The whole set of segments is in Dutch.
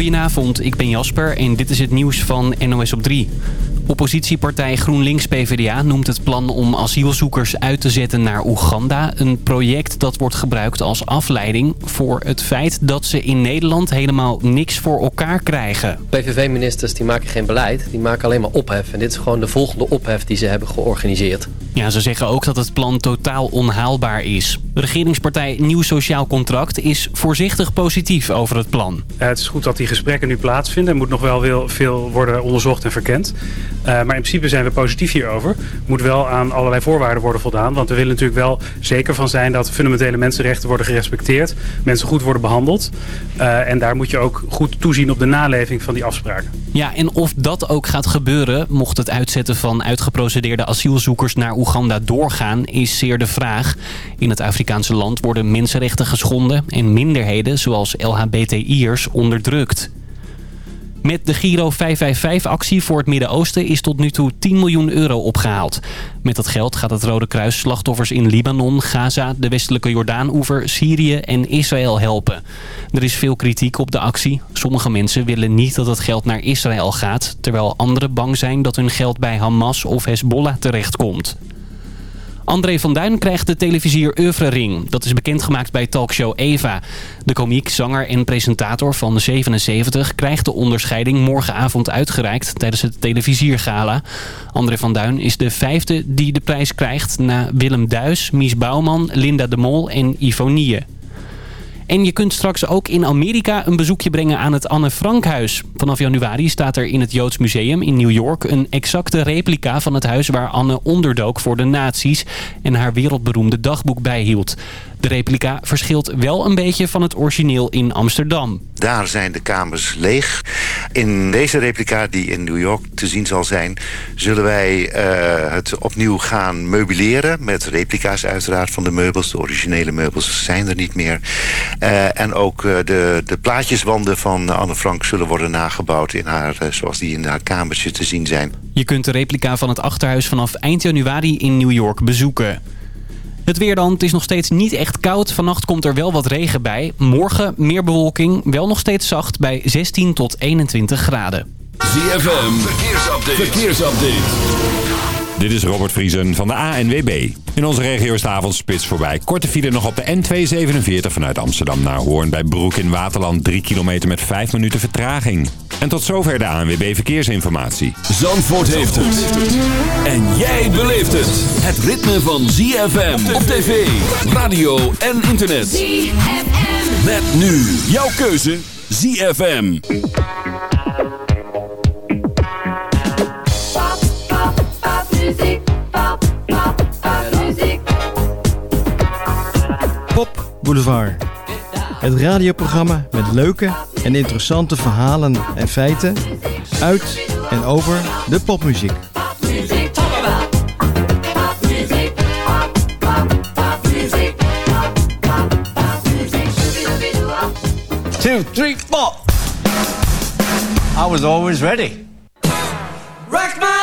Goedenavond, ik ben Jasper en dit is het nieuws van NOS op 3. Oppositiepartij GroenLinks-PVDA noemt het plan om asielzoekers uit te zetten naar Oeganda... een project dat wordt gebruikt als afleiding voor het feit dat ze in Nederland helemaal niks voor elkaar krijgen. PVV-ministers die maken geen beleid, die maken alleen maar ophef. En dit is gewoon de volgende ophef die ze hebben georganiseerd. Ja, ze zeggen ook dat het plan totaal onhaalbaar is. De regeringspartij Nieuw Sociaal Contract is voorzichtig positief over het plan. het is goed dat die gesprekken nu plaatsvinden. Er moet nog wel veel worden onderzocht en verkend. Uh, maar in principe zijn we positief hierover. Moet wel aan allerlei voorwaarden worden voldaan. Want we willen natuurlijk wel zeker van zijn dat fundamentele mensenrechten worden gerespecteerd. Mensen goed worden behandeld. Uh, en daar moet je ook goed toezien op de naleving van die afspraken. Ja, en of dat ook gaat gebeuren, mocht het uitzetten van uitgeprocedeerde asielzoekers naar Oeganda doorgaan, is zeer de vraag. In het Afrikaanse land worden mensenrechten geschonden en minderheden zoals LHBTI'ers onderdrukt. Met de Giro 555-actie voor het Midden-Oosten is tot nu toe 10 miljoen euro opgehaald. Met dat geld gaat het Rode Kruis slachtoffers in Libanon, Gaza, de westelijke Jordaan-oever, Syrië en Israël helpen. Er is veel kritiek op de actie. Sommige mensen willen niet dat het geld naar Israël gaat... terwijl anderen bang zijn dat hun geld bij Hamas of Hezbollah terechtkomt. André van Duin krijgt de televisier Ring. Dat is bekendgemaakt bij talkshow Eva. De komiek, zanger en presentator van de 77 krijgt de onderscheiding morgenavond uitgereikt tijdens het televisiergala. André van Duin is de vijfde die de prijs krijgt na Willem Duis, Mies Bouwman, Linda de Mol en Ivonie. En je kunt straks ook in Amerika een bezoekje brengen aan het Anne Frankhuis. Vanaf januari staat er in het Joods Museum in New York een exacte replica van het huis waar Anne onderdook voor de nazi's en haar wereldberoemde dagboek bijhield. De replica verschilt wel een beetje van het origineel in Amsterdam. Daar zijn de kamers leeg. In deze replica die in New York te zien zal zijn... zullen wij uh, het opnieuw gaan meubileren... met replica's uiteraard van de meubels. De originele meubels zijn er niet meer. Uh, en ook uh, de, de plaatjeswanden van Anne Frank zullen worden nagebouwd... In haar, zoals die in haar kamertje te zien zijn. Je kunt de replica van het achterhuis vanaf eind januari in New York bezoeken. Het weer dan, het is nog steeds niet echt koud. Vannacht komt er wel wat regen bij. Morgen meer bewolking, wel nog steeds zacht bij 16 tot 21 graden. ZFM, verkeersupdate. verkeersupdate. Dit is Robert Vriesen van de ANWB. In onze regio is de avondspits voorbij. Korte file nog op de N247 vanuit Amsterdam naar Hoorn bij Broek in Waterland. 3 kilometer met 5 minuten vertraging. En tot zover de ANWB Verkeersinformatie. Zandvoort heeft het. En jij beleeft het. Het ritme van ZFM op tv, radio en internet. ZFM. Met nu jouw keuze ZFM. Pop Boulevard. Het radioprogramma met leuke en interessante verhalen en feiten uit en over de popmuziek. Two, three, four. I was always ready. My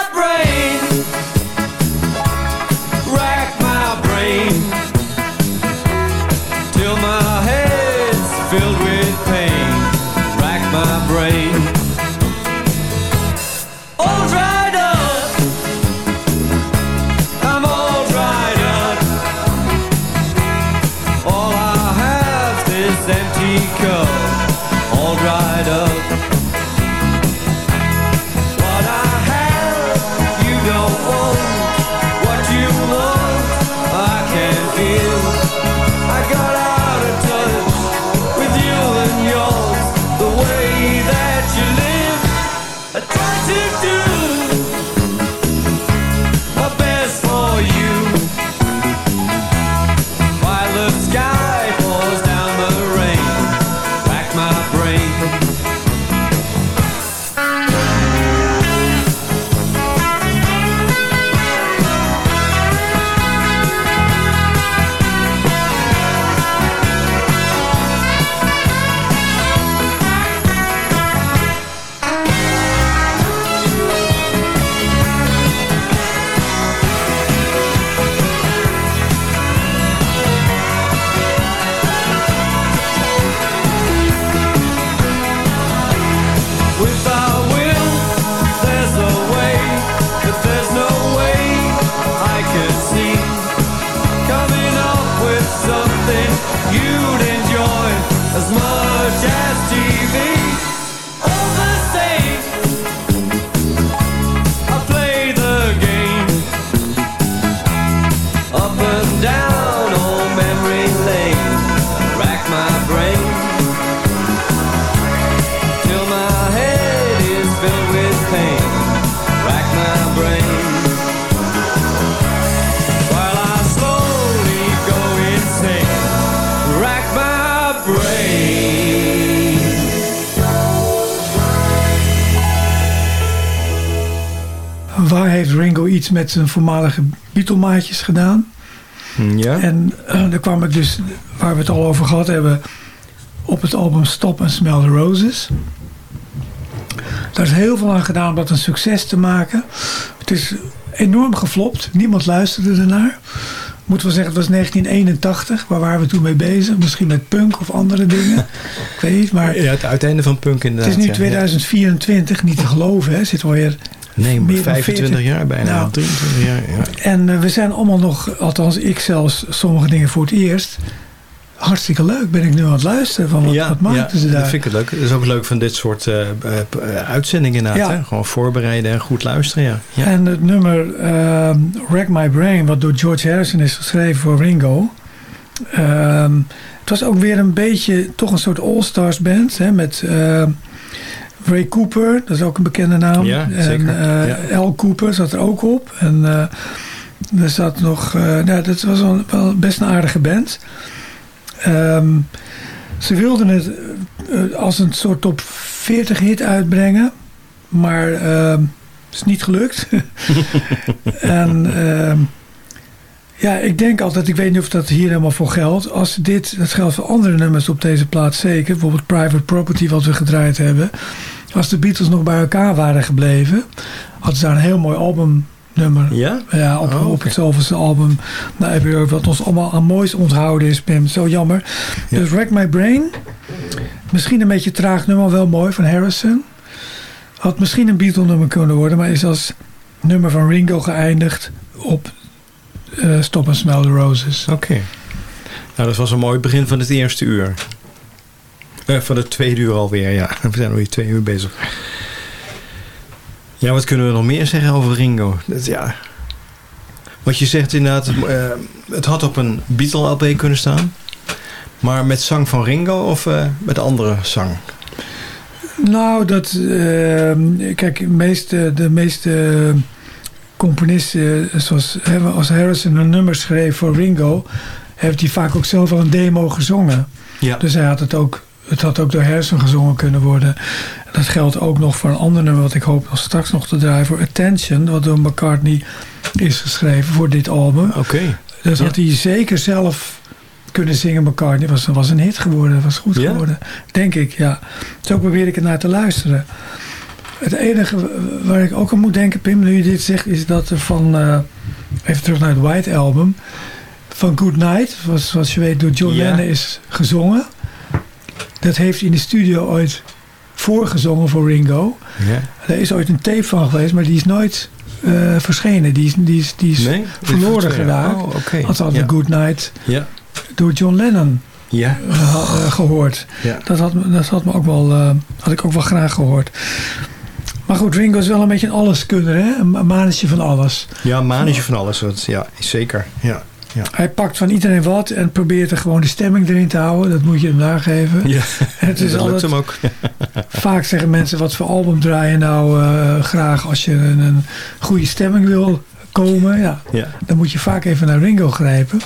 iets met zijn voormalige Beatle-maatjes gedaan. Ja. En eh, daar kwam ik dus, waar we het al over gehad hebben, op het album Stop and Smell the Roses. Daar is heel veel aan gedaan om dat een succes te maken. Het is enorm geflopt. Niemand luisterde ernaar. Moeten we zeggen, het was 1981. Waar waren we toen mee bezig? Misschien met punk of andere dingen. ik weet niet, maar Ja, het uiteinde van punk het inderdaad. is nu ja. 2024. Niet te geloven, hè. Zit alweer Nee, maar meer dan 25 40. jaar bijna. Nou. 23 jaar, ja. En eh, we zijn allemaal nog, althans ik zelfs, sommige dingen voor het eerst. Hartstikke leuk ben ik nu aan het luisteren. Van wat, ja, wat maakten ja, ze daar? Dat vind ik het leuk. Het is ook leuk van dit soort eh, uitzendingen inderdaad. Ja. Hè? Gewoon voorbereiden en goed luisteren. Ja. Ja. En het nummer ehm Wreck My Brain, wat door George Harrison is geschreven voor Ringo. ehm, het was ook weer een beetje toch een soort all-stars band. Hè, met ehm, Ray Cooper, dat is ook een bekende naam. Ja, en eh, Ja. Al Cooper zat er ook op. En eh, er zat nog, eh, nou, dat was wel, wel best een aardige band. Ehm, ze wilden het als een soort top 40 hit uitbrengen. Maar ehm, het is niet gelukt. en ehm, ja, ik denk altijd, ik weet niet of dat hier helemaal voor geldt. Als dit, dat geldt voor andere nummers op deze plaats zeker. Bijvoorbeeld Private Property wat we gedraaid hebben. Als de Beatles nog bij elkaar waren gebleven. Hadden ze daar een heel mooi albumnummer. Ja? Ja, op, Oh, op oké. het zoveelste album. Nou, heb je ook wat ons allemaal aan moois onthouden is, Pim. Zo jammer. Ja. Dus Wreck My Brain. Misschien een beetje traag nummer, wel mooi van Harrison. Had misschien een Beatle nummer kunnen worden, maar is als nummer van Ringo geëindigd op eh, Stop and Smell the Roses. Oké. Nou, dat was een mooi begin van het eerste uur. Eh, van het tweede uur alweer, ja. We zijn alweer twee uur bezig. Ja, wat kunnen we nog meer zeggen over Ringo? Dat, ja. Wat je zegt inderdaad, eh, het had op een Beatle-LP kunnen staan. Maar met zang van Ringo of eh, met andere zang? Nou, dat, kijk, de meeste, de meeste componisten, zoals als Harrison een nummer schreef voor Ringo, heeft hij vaak ook zelf al een demo gezongen. Ja. Dus hij had het ook, het had ook door Harrison gezongen kunnen worden. Dat geldt ook nog voor een ander nummer wat ik hoop nog straks nog te draaien, voor Attention, wat door McCartney is geschreven voor dit album. Oké. Dat Ja. had hij zeker zelf kunnen zingen, McCartney. Was, was een hit geworden, was goed geworden. Denk ik, ja. Zo probeer ik het naar te luisteren. Het enige waar ik ook aan moet denken, Pim, nu je dit zegt, is dat er van, eh, even terug naar het White Album, van Good Night, was, zoals je weet door John. Lennon is gezongen. Dat heeft in de studio ooit voorgezongen voor Ringo. Ja. Er is ooit een tape van geweest, maar die is nooit eh, verschenen. Die is, die is, die is Nee? verloren geraakt. Oh, oké. Had al Ja. de Good Night Ja. door John Lennon Ja. eh, eh, gehoord. Ja. Dat, had, me- dat had, me ook wel, eh, had ik ook wel graag gehoord. Maar goed, Ringo is wel een beetje een alleskunner, hè? Een ma- manetje van alles. Ja, manetje van alles. Ja, zeker. Ja. Ja. Hij pakt van iedereen wat en probeert er gewoon de stemming erin te houden. Dat moet je hem nageven. Ja, En het is dat lukt altijd, hem ook. vaak zeggen mensen, wat voor album draai je nou eh, graag als je een, een goede stemming wil komen. Ja, Ja, dan moet je vaak even naar Ringo grijpen.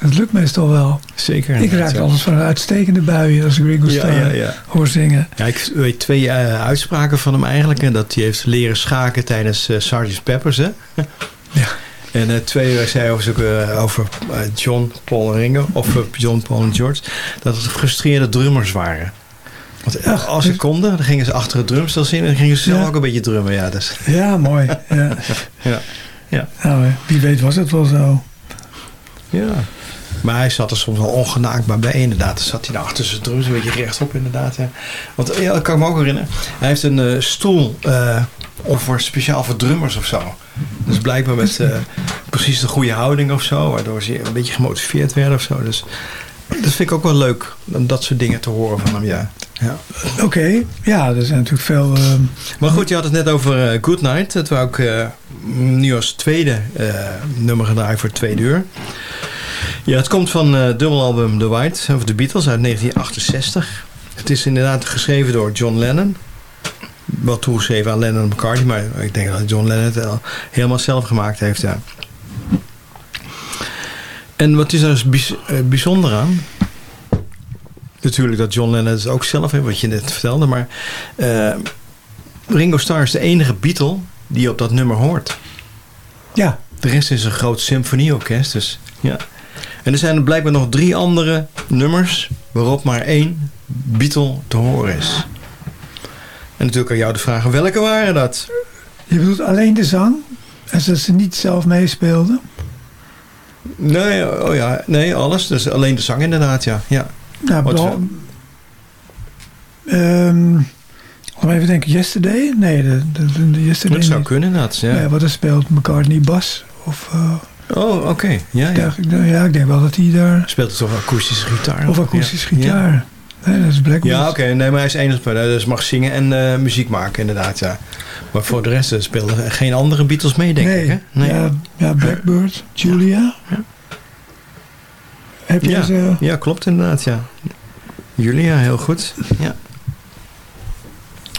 Dat lukt meestal wel. zeker. Ik raak altijd van een uitstekende buien als ik Ringo Ja, ja, ja. hoor zingen. Ja, ik weet twee eh, uitspraken van hem eigenlijk. En dat hij heeft leren schaken tijdens eh Sgt. Peppers, hè? Ja. En eh, twee zei over, eh, over eh, John, Paul en Ringo. Of eh, John, Paul en George. Dat het gefrustreerde drummers waren. Want eh, Ach, als ze konden, dan gingen ze achter het drumstel zitten. En dan gingen ze zelf Ja. ook een beetje drummen. Ja, dus, Ja, mooi. Ja. ja. Ja. Nou, eh, wie weet was het wel zo. ja. Maar hij zat er soms wel ongenaakbaar bij, inderdaad. Dan zat hij daar achter zijn drums, een beetje rechtop, inderdaad. Ja. Want ja, dat kan ik me ook herinneren. Hij heeft een eh, stoel eh, of voor, speciaal voor drummers of zo. Dus blijkbaar met eh, precies de goede houding of zo. Waardoor ze een beetje gemotiveerd werden of zo. Dus dat vind ik ook wel leuk. Om dat soort dingen te horen van hem, ja. ja. Oké, ja, er zijn natuurlijk veel... ehm, Maar goed, je had het net over eh, Good Night. Dat wou ik eh, nu als tweede nummer gedraaid voor het tweede uur. Ja, het komt van het dubbelalbum The White, of The Beatles uit 1968. Het is inderdaad geschreven door John Lennon. Wel toegeschreven aan Lennon en McCartney, maar ik denk dat John Lennon het helemaal zelf gemaakt heeft, ja. En wat is er dus eh, bijzonder aan? Natuurlijk dat John Lennon het ook zelf heeft, wat je net vertelde, maar... eh, Ringo Starr is de enige Beatle die op dat nummer hoort. Ja. De rest is een groot symfonieorkest. Dus, ja. En er zijn blijkbaar nog drie andere nummers... waarop maar één Beatle te horen is. En natuurlijk aan jou de vraag, welke waren dat? Je bedoelt alleen de zang? En dat ze niet zelf meespeelden? Nee, oh ja, nee, alles. Dus alleen de zang inderdaad, ja. ja. Nou, me even denken, Yesterday? Nee, de, de, de, de Yesterday Dat zou niet. kunnen, dat. Ja. Nee, wat er speelt McCartney bas? Of, eh, Oh, oké. Ja, ja. ja. ja, ik denk wel dat hij daar... Speelt het toch akoestische gitaar? Of akoestische Ja. gitaar. Nee, dat is Blackwood. Ja, oké. Nee, maar hij is enig. Dus mag zingen en eh, muziek maken, inderdaad, ja. Maar voor de rest eh, speelden geen andere Beatles mee, denk nee. ik, hè? Nee. Ja, ja, Blackbird, Julia. Heb je Ja. ze... ja, klopt inderdaad, ja. Julia, heel goed. Ja.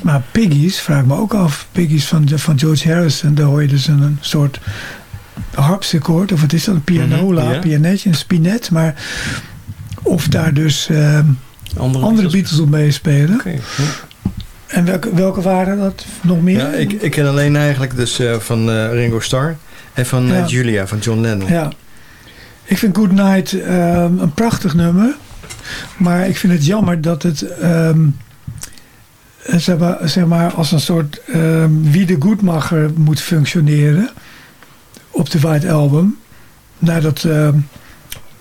Maar Piggies, vraag me ook af. Piggies van, van George Harrison, daar hoor je dus een, een soort harpsichord. Of wat is dat? Een pianola, Mhm, ja. pianetje, een spinet. Maar of daar dus ehm, Andere, andere Beatles. Meespelen. En welke, welke waren dat nog meer? Ja, ik, ik ken alleen eigenlijk dus eh, van eh, Ringo Starr en van eh, Ja. Julia, van John Lennon. Ja. Ik vind Good Night ehm, een prachtig nummer. Maar ik vind het jammer dat het ehm, eh, zeg, maar, zeg maar als een soort ehm, wie de goedmacher moet functioneren op de White Album. Naar, dat, ehm,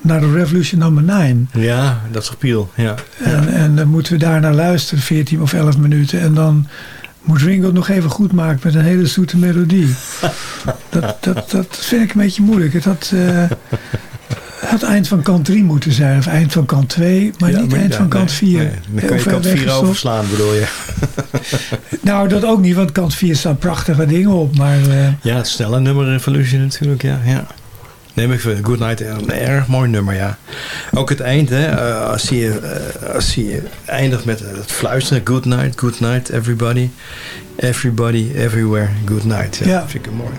naar de Revolution nummer 9. Ja, dat is gepiel, ja. En, en dan moeten we daar naar luisteren, 14 of 11 minuten. En dan moet Ringo het nog even goed maken met een hele zoete melodie. dat, dat, dat vind ik een beetje moeilijk. Het had, eh, het eind van kant 3 moeten zijn, of eind van kant 2, maar Ja, niet maar eind ja, van kant nee, 4. nee. Dan kan je kant 4 overslaan, bedoel je? Nou, dat ook niet, want kant 4 staan prachtige dingen op. Maar eh, Ja, het snelle nummer Revolution natuurlijk, ja. ja. Nee, maar ik vind Good Night een erg mooi nummer, ja. Ook het eind, hè. eh, als, je, eh, als je eindigt met het fluisteren. Good night, good night, everybody. Everybody, everywhere, good night. Ja, Ja. Dat vind ik mooi.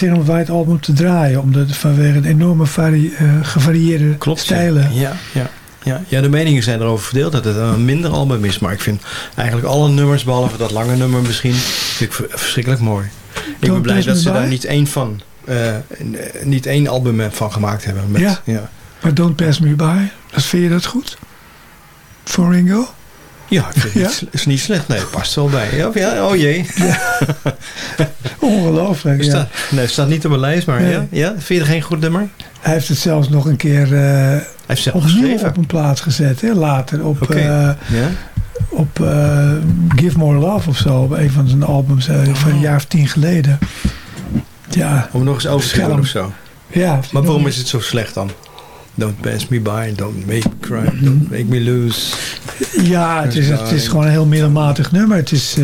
Zin om het White Album te draaien. Omdat vanwege de enorme eh, gevarieerde Klopt, ja. stijlen. Ja, ja, ja. ja, de meningen zijn erover verdeeld dat het een minder album is. Maar ik vind eigenlijk alle nummers, behalve dat lange nummer misschien, vind ik ver- verschrikkelijk mooi. Ik ben blij dat ze By? daar niet één van, eh, niet één album van gemaakt hebben. Met, Ja. ja. Maar Don't Pass Me By, dat vind je dat goed? Voor Ringo? Ja, ik vind het Ja? is niet slecht. Nee, het past wel bij. Ja, ja, oh jee. Ongelooflijk, ja. nee, het staat niet op mijn lijst, maar Nee. ja, ja. Vind je er geen goed nummer? Hij heeft het zelfs nog een keer Hij heeft zelf geschreven. op een plaats gezet. Hè, later op, eh, op eh, Give More Love of zo. Op een van zijn albums van een jaar of tien geleden. Ja, Om nog eens over te of zo. ja. Maar waarom is het zo slecht dan? Don't pass me by, don't make me cry, don't make me lose. Ja, het is, het is gewoon een heel middelmatig nummer. Het is...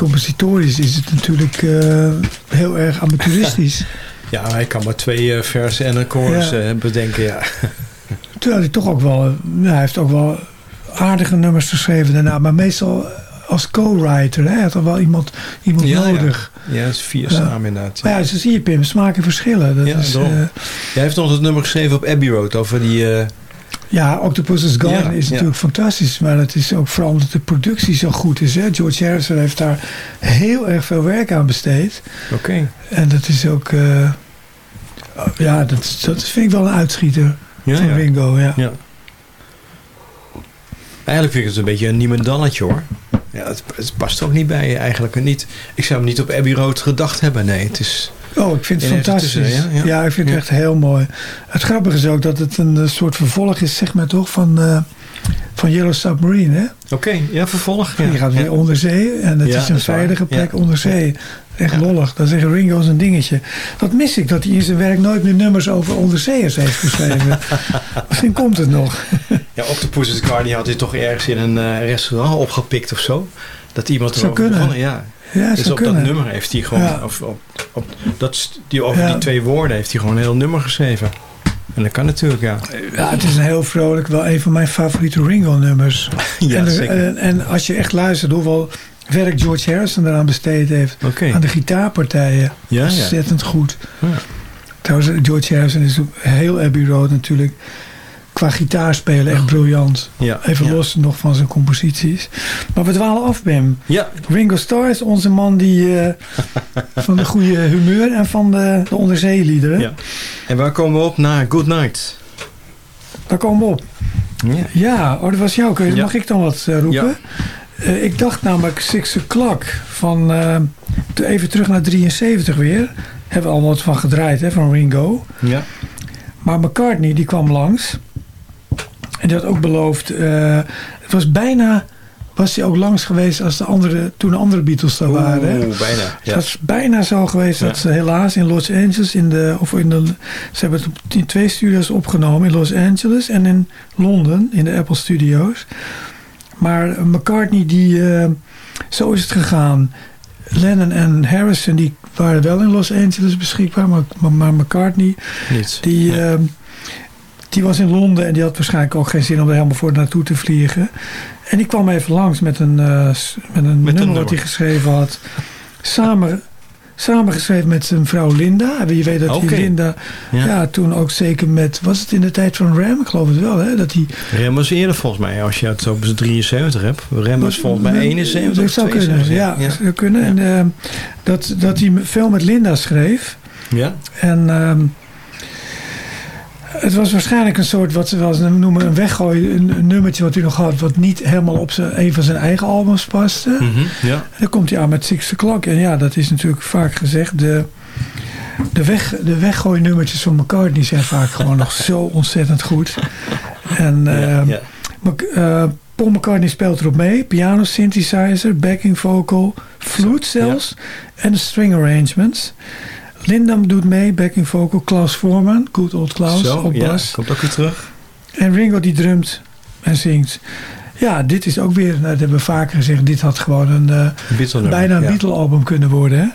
compositorisch is het natuurlijk eh, heel erg amateuristisch. Ja, hij kan maar twee eh, versen en een chorus Ja. eh, bedenken, ja. Terwijl hij toch ook wel... nou, hij heeft ook wel aardige nummers geschreven daarna. Maar meestal als co-writer. Hij had er wel iemand, iemand Ja, ja. nodig. Ja, het is vier Ja. samen inderdaad. Maar ja, zo zie je Pim. Smaken verschillen. Dat Ja, is, Jij heeft nog het nummer geschreven op Abbey Road over die... ja, Octopus's Garden Ja, is ja. natuurlijk fantastisch. Maar het is ook vooral omdat de productie zo goed is. Hè. George Harrison heeft daar heel erg veel werk aan besteed. Oké. En dat is ook... eh, ja, dat, dat vind ik wel een uitschieter Ja, van ja. Ringo. Ja. Ja. Eigenlijk vind ik het een beetje een niemendalletje hoor. Ja, het, het past er ook niet bij je eigenlijk. Niet, ik zou hem niet op Abbey Road gedacht hebben. Nee, het is... Oh, ik vind het fantastisch. ja, ja? Ja. ik vind het echt heel mooi. Het grappige is ook dat het een eh, soort vervolg is, zeg maar toch, van, eh, van Yellow Submarine. Hè? Oké, ja, vervolg. Ja. Die gaat weer onder zee en het is een veilige plek onder zee. Echt lollig. Dat zeggen Ringo zijn dingetje. Dat mis ik, dat hij in zijn werk nooit meer nummers over onderzeeërs heeft geschreven. Misschien komt het nog. Ja, Octopus's Garden had hij toch ergens in een eh, restaurant opgepikt of zo. Dat iemand Zou erover kunnen. begonnen, ja. Ja, dus op kunnen. dat nummer heeft hij gewoon, Ja. of, op, op, dat, die, over die twee woorden heeft hij gewoon een heel nummer geschreven. En dat kan natuurlijk, ja. Ja, het is een heel vrolijk, wel een van mijn favoriete Ringo-nummers. Ja, en, er- zeker. En, en als je echt luistert hoeveel werk George Harrison eraan besteed heeft. Aan de gitaarpartijen. Ja, ja. Ontzettend goed. Ja. Trouwens, George Harrison is heel Abbey Road natuurlijk. Qua gitaarspelen echt briljant. Ja, Even ja. los nog van zijn composities. Maar we dwalen af, Bim. Ja, Ringo Starr is onze man die, eh, van de goede humeur en van de, de onderzeeliederen. ja. En waar komen we op? Na Good Night. Daar komen we op. Ja. Ja, oh, dat was jouw keuze. Mag ik dan wat eh, roepen? Eh, ik dacht namelijk Six O'Clock. Van, te- even terug naar 73 weer. Hebben we al wat van gedraaid, hè, van Ringo. Ja. Maar McCartney, die kwam langs. En die had ook beloofd... eh, het was bijna... Was hij ook langs geweest als de andere, toen de andere Beatles daar waren. hè? Oeh, bijna. Het Ja. was bijna zo geweest dat ze helaas in Los Angeles, in de, of in de, ze hebben het in twee studio's opgenomen, in Los Angeles en in Londen, in de Apple Studios. Maar McCartney, die, eh, zo is het gegaan. Lennon en Harrison, die waren wel in Los Angeles beschikbaar, maar, maar, maar McCartney, Niet. die, eh, die was in Londen en die had waarschijnlijk ook geen zin om er helemaal voor naartoe te vliegen. En die kwam even langs met een, s- met een nummer nummer. wat hij geschreven had. Samen, samengeschreven met zijn vrouw Linda. Je weet dat die Linda Ja. ja. toen ook zeker met... Was het in de tijd van Ram? Ik geloof het wel, hè? Dat hij... Rem was eerder volgens mij, als je het over 73 hebt. Rem was volgens mij 71 Dat of zou kunnen, 72. ja. ja. Zou kunnen. En, eh, dat, dat hij veel met Linda schreef. Ja. En ehm, het was waarschijnlijk een soort, wat ze wel eens noemen, een weggooi, een, een nummertje wat hij nog had, wat niet helemaal op zijn, een van zijn eigen albums paste. Mhm, ja. Dan komt hij aan met Six O'Clock. En ja, dat is natuurlijk vaak gezegd, de, de, weg, de weggooi nummertjes van McCartney zijn vaak gewoon nog zo ontzettend goed. En Ja, ehm, ja. Eh, Paul McCartney speelt erop mee. Piano, synthesizer, backing vocal, flute zelfs. En de string arrangements. Linda doet mee, backing vocal. Klaus Voorman, good old Klaus, Zo, op ja. bas. Komt ook weer terug. En Ringo die drumt en zingt. Ja, dit is ook weer, nou, dat hebben we vaker gezegd, dit had gewoon een, eh, Beatle bijna een ja. Beatle-album kunnen worden. Hè?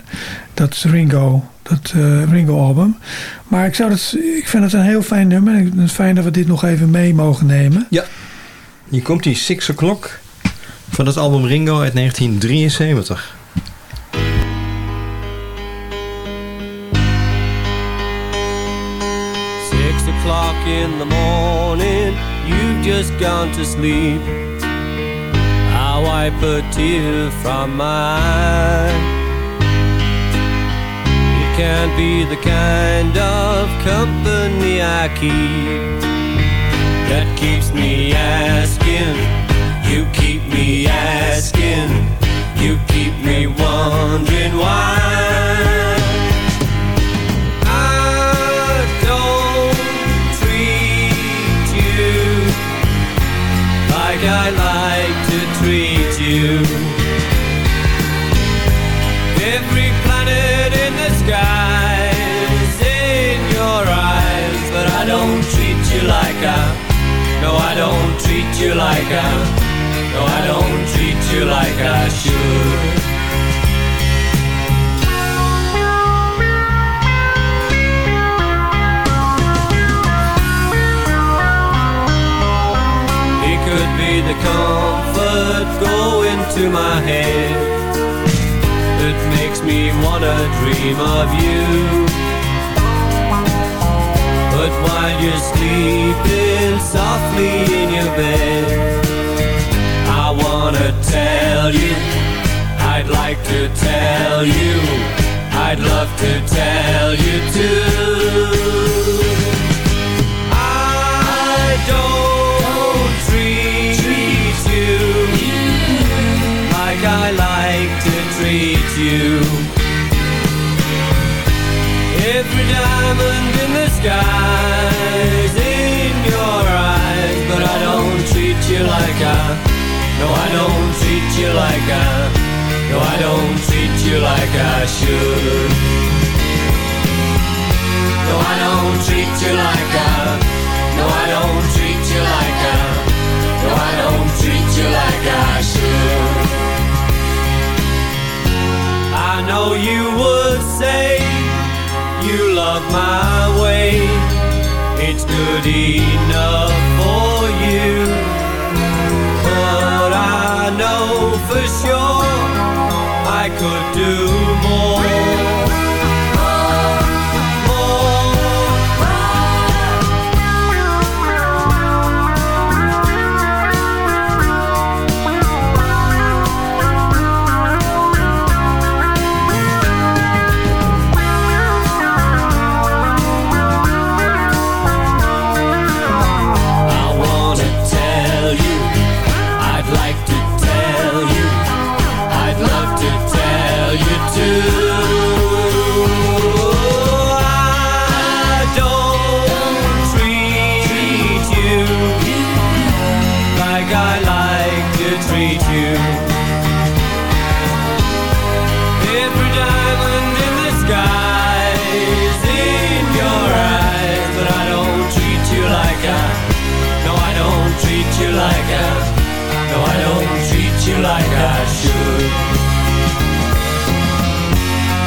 Dat is Ringo, dat eh, Ringo-album. Maar ik, zou dat, ik vind het een heel fijn nummer. En het fijn dat we dit nog even mee mogen nemen. Hier komt die Six O'Clock van het album Ringo uit 1973. In the morning, you've just gone to sleep. I wipe a tear from my eye. It can't be the kind of company I keep that keeps me asking. You keep me asking. You keep me wondering why. I like to treat you. Every planet in the sky is in your eyes, but I don't treat you like I. No, I don't treat you like I. No, I don't treat you like I should. The comfort going to my head that makes me wanna dream of you. But while you're sleeping softly in your bed, I wanna tell you, I'd like to tell you, I'd love to tell you too. In in your eyes, but I don't treat you like I. No, I don't treat you like I. No, I don't treat you like I should. No, I don't treat you like I. No, I don't treat you like I. No, I don't treat you like I should. I know you would say you love my way. It's good enough for you. But I know for sure I could do more. You like I. No, I don't treat you like I should.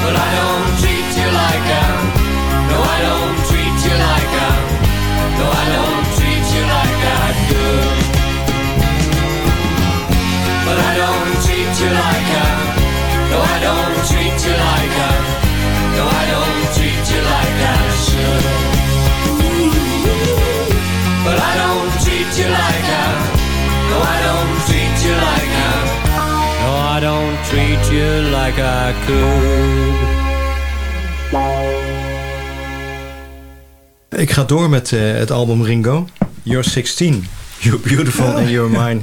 But I don't treat you like I. No, I don't treat you like I. No, I don't treat you like I could. But I don't treat you like I. No, I don't treat you like I. No, I don't treat you like I should. Don't treat you like I. No, I don't treat you like I could. Ik ga door met eh, het album Ringo. You're 16. You're beautiful and you're mine.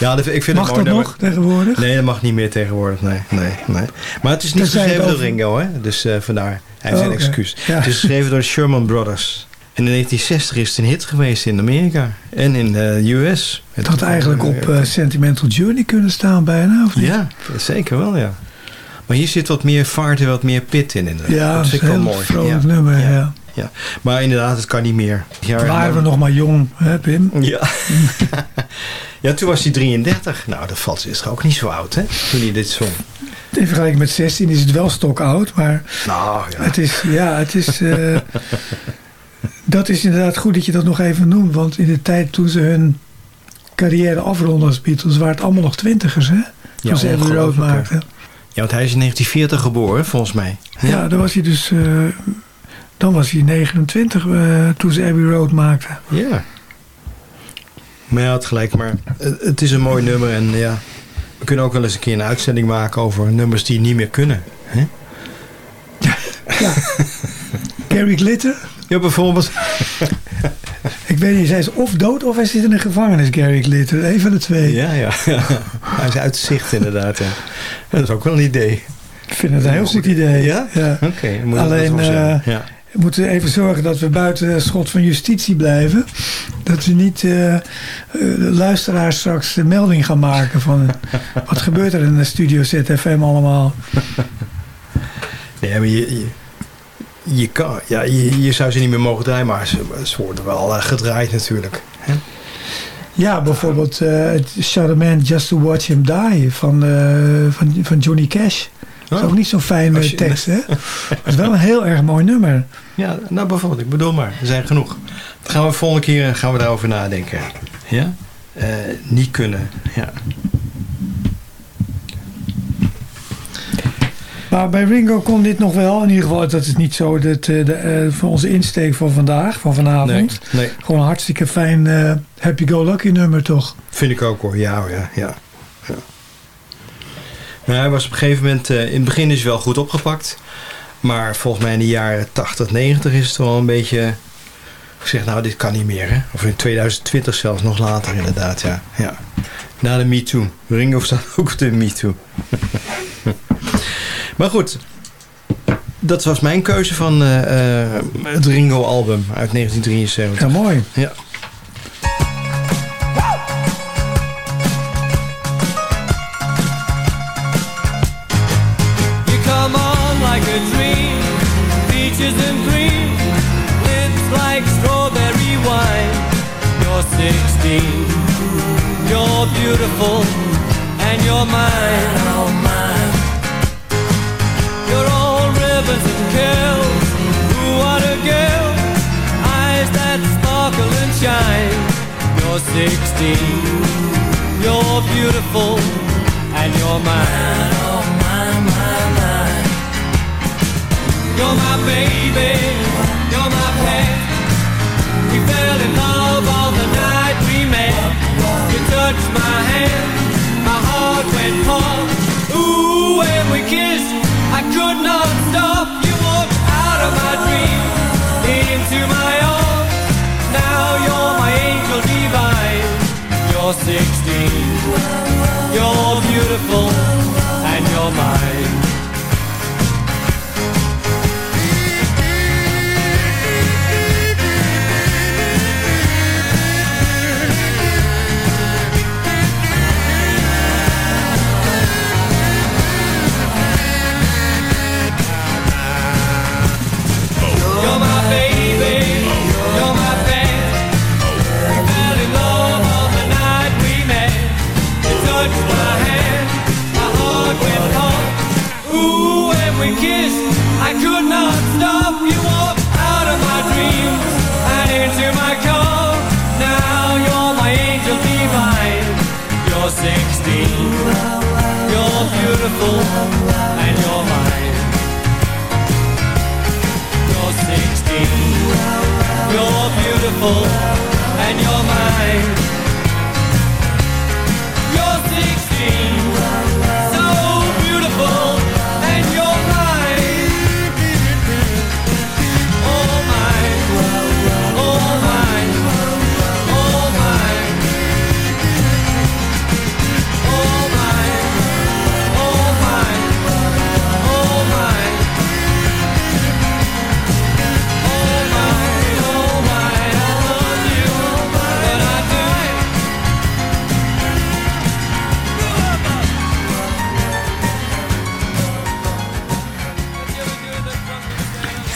Ja, dat- ik vind Mag het mooi dat nog tegenwoordig? Nee, dat mag niet meer tegenwoordig. Nee, nee, nee. Maar het is niet Tenzij geschreven door Ringo, hè? Dus eh, vandaar. Hij heeft Oh, excuus. Ja. Het is geschreven door de Sherman Brothers. En in 1960 is het een hit geweest in Amerika. En in de US. Het had eigenlijk op eh, Sentimental Journey kunnen staan bijna, of niet? Ja, zeker wel, ja. Maar hier zit wat meer vaart en wat meer pit in. inderdaad. Ja, dat is vind ik een wel heel mooi. vrolijk ja. nummer, ja. Ja. ja. Maar inderdaad, het kan niet meer. Ja, Toen waren we nog maar jong, hè Pim? Ja. ja, toen was hij 33. Nou, dat valt is toch ook niet zo oud, hè? Toen hij dit zong. In vergelijking met 16 is het wel stokoud, maar Nou, ja. het is, ja, het is, eh, dat is inderdaad goed dat je dat nog even noemt, want in de tijd toen ze hun carrière afronden als Beatles, waren het allemaal nog twintigers, hè? Toen Ja, ze Abbey Road maakten. Ja, want hij is in 1940 geboren, volgens mij. Ja, dan was hij dus, eh, Dan was hij 29 eh, toen ze Abbey Road maakten. Ja. Maar je had gelijk, maar het, het is een mooi nummer. En ja, we kunnen ook wel eens een keer een uitzending maken over nummers die niet meer kunnen. Hè? Gary Glitter? Ja, bijvoorbeeld. Ik weet niet, zij is of dood of hij zit in de gevangenis, Gary Glitter. Een van de twee. Ja, ja. Hij is uit zicht inderdaad. Ja. Dat is ook wel een idee. Ik vind het een heel goed idee. Ja? ja. Oké, Alleen, eh, ja. we moeten even zorgen dat we buiten schot van justitie blijven. Dat we niet eh, eh, de luisteraars straks de melding gaan maken van... wat gebeurt er in de studio ZFM allemaal? Nee, maar je, je, je kan, ja, je, je zou ze niet meer mogen draaien, maar ze, ze worden wel eh, gedraaid natuurlijk. Hè? Ja, bijvoorbeeld eh Shot a Man Just to Watch Him Die van, eh, van, van Johnny Cash. Dat is ook niet zo'n fijne je- tekst, hè? Het is wel een heel erg mooi nummer. Ja, nou bijvoorbeeld, ik bedoel maar, er zijn genoeg. Dan gaan we volgende keer eh, gaan we daarover nadenken. Ja? Eh, niet kunnen, ja. Maar bij Ringo kon dit nog wel. In ieder geval, dat is niet zo dat, eh, de, eh, voor onze insteek van vandaag, van vanavond. Nee, nee. Gewoon een hartstikke fijn eh, happy-go-lucky nummer, toch? Vind ik ook hoor, ja hoor, ja. ja. ja. Nou, hij was op een gegeven moment, in het begin is hij wel goed opgepakt. Maar volgens mij in de jaren 80, 90 is het wel een beetje gezegd, nou dit kan niet meer hè. Of in 2020 zelfs, nog later inderdaad, ja. ja. Na de Me Too. Ringo staat ook op de Me Too. maar goed, dat was mijn keuze van eh, eh, het Ringo album uit 1973. Ja, mooi. Ja. You come on like a dream, peaches and cream, lips like strawberry wine. You're 16, you're beautiful, and you're mine. Oh, mine. You're all ribbons and curls. Ooh, what a girl! Eyes that sparkle and shine. You're 16, you're beautiful, and you're mine. Oh, mine, mine, mine. You're my baby, you're my pet. We fell in love on the night we met. You touched my hand, my heart went pump. Ooh, when we kissed, I could not stop. You walked out of my dreams, into my arms. Now you're my angel divine. You're 16, you're beautiful, and you're mine. When we kissed, I could not stop. You walked out of my dreams and into my car. Now you're my angel divine. You're 16, you're beautiful, and you're mine. You're 16, you're beautiful, and you're mine.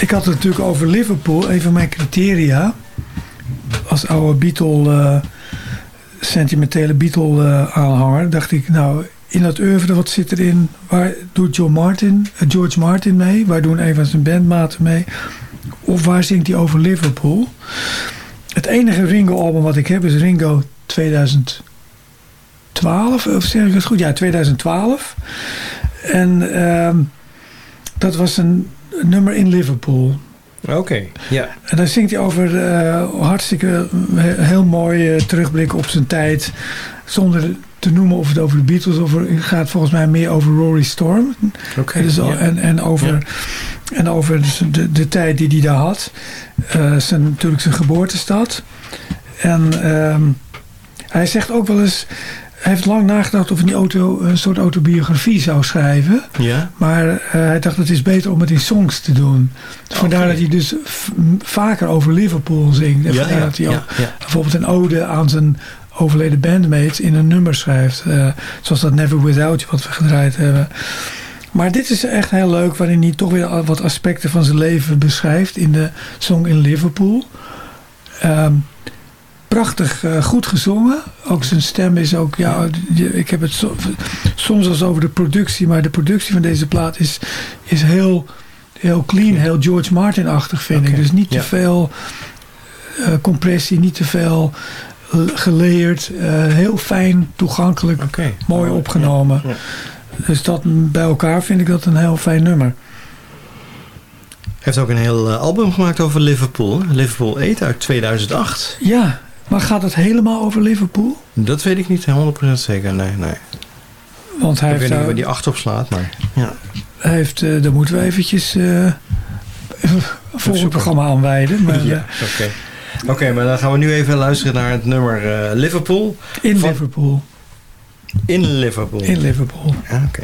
Ik had het natuurlijk over Liverpool. Een van mijn criteria. Als oude Beatle... eh, sentimentele Beatle-aanhanger... dacht ik, nou... In dat oeuvre, wat zit erin? Waar doet John Martin, eh, George Martin mee? Waar doen een van zijn bandmaten mee? Of waar zingt hij over Liverpool? Het enige Ringo-album wat ik heb is Ringo 2012. Of zeg ik het goed? Ja, 2012. En ehm, dat was een nummer in Liverpool. Oké, ja. En dan zingt hij over eh, hartstikke he- heel mooi eh, terugblik op zijn tijd. Zonder te noemen of het over de Beatles of het gaat volgens mij meer over Rory Storm. Oké, Dus al- ja. en, en over, en over dus de, de tijd die hij daar had. Eh, zijn, natuurlijk zijn geboortestad. En ehm, hij zegt ook wel eens... Hij heeft lang nagedacht of hij een, auto, een soort autobiografie zou schrijven. Ja. Maar eh, hij dacht het is beter om het in songs te doen. Vandaar dat hij dus vaker over Liverpool zingt. En Ja, vandaar ja, dat hij ook bijvoorbeeld een ode aan zijn overleden bandmates in een nummer schrijft. Eh, zoals dat Never Without You wat we gedraaid hebben. Maar dit is echt heel leuk waarin hij toch weer wat aspecten van zijn leven beschrijft in de song in Liverpool. Ehm, prachtig eh, goed gezongen. Ook zijn stem is ook, ja, ik heb het so- soms als over de productie, maar de productie van deze plaat is, is heel, heel clean, heel George Martin-achtig vind ik. Dus niet te veel eh, compressie, niet te veel geleerd, eh, heel fijn, toegankelijk, mooi opgenomen. Ja. Dus dat bij elkaar vind ik dat een heel fijn nummer. Hij heeft ook een heel album gemaakt over Liverpool. Liverpool 8 uit 2008. Ja, maar gaat het helemaal over Liverpool? Dat weet ik niet 100% zeker, nee, nee. Want hij ik heeft, weet niet waar die 8 op slaat, maar ja. hij heeft eh, daar moeten we eventjes eh voor het programma aanwijden. Maar, ja, oké. Oké, maar dan gaan we nu even luisteren naar het nummer eh, Liverpool. eh, in Van- Liverpool. In Liverpool. In Liverpool. Ja, oké.